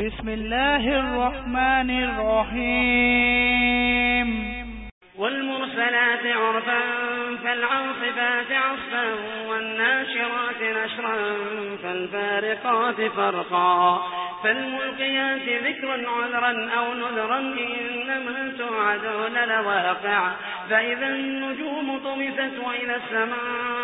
بسم الله الرحمن الرحيم والمرسلات عرفا فالعاصفات عصفا والناشرات نشرا فالفارقات فرقا. فالملقيات ذكرا عذرا أو نذرا إنما توعدون لواقع. فإذا النجوم طمست وإذا السماء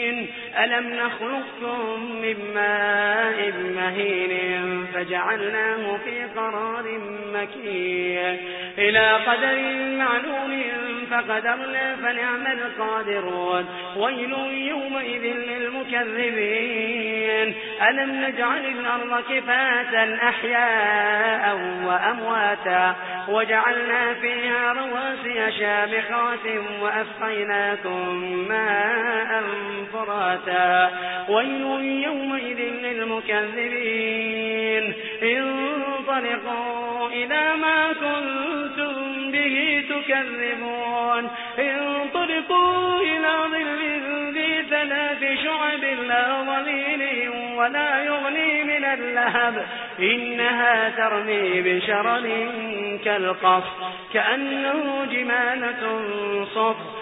ألم نخلقكم من ماء مهين فجعلناه في قرار مكين إلى قدر معلوم فقدرنا فنعم القادرون ويل يومئذ للمكذبين. ألم نجعل الأرض كفاة أحياء وأمواتا وجعلنا فيها رواسي شامخات وأسقيناكم ماء فراتا ويل يومئذ للمكذبين. انطلقوا إلى ما كنتم به تكذبون. انطلقوا إلى ظل ذي ثلاث شعب لا ظليل ولا يغني من اللهب. إنها ترمي بشرر كالقص كأنه جمالة صف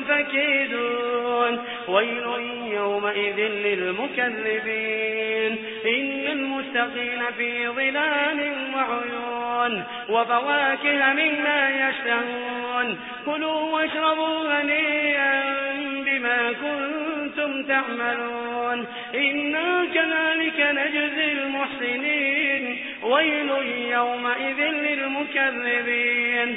فكيدون. ويل يومئذ للمكذبين. إن المتقين في ظلال وعيون. وفواكه مما يشتهون. كلوا واشربوا هنيئا بما كنتم تعملون. إنا كذلك نجزي المحسنين. ويل يومئذ للمكذبين.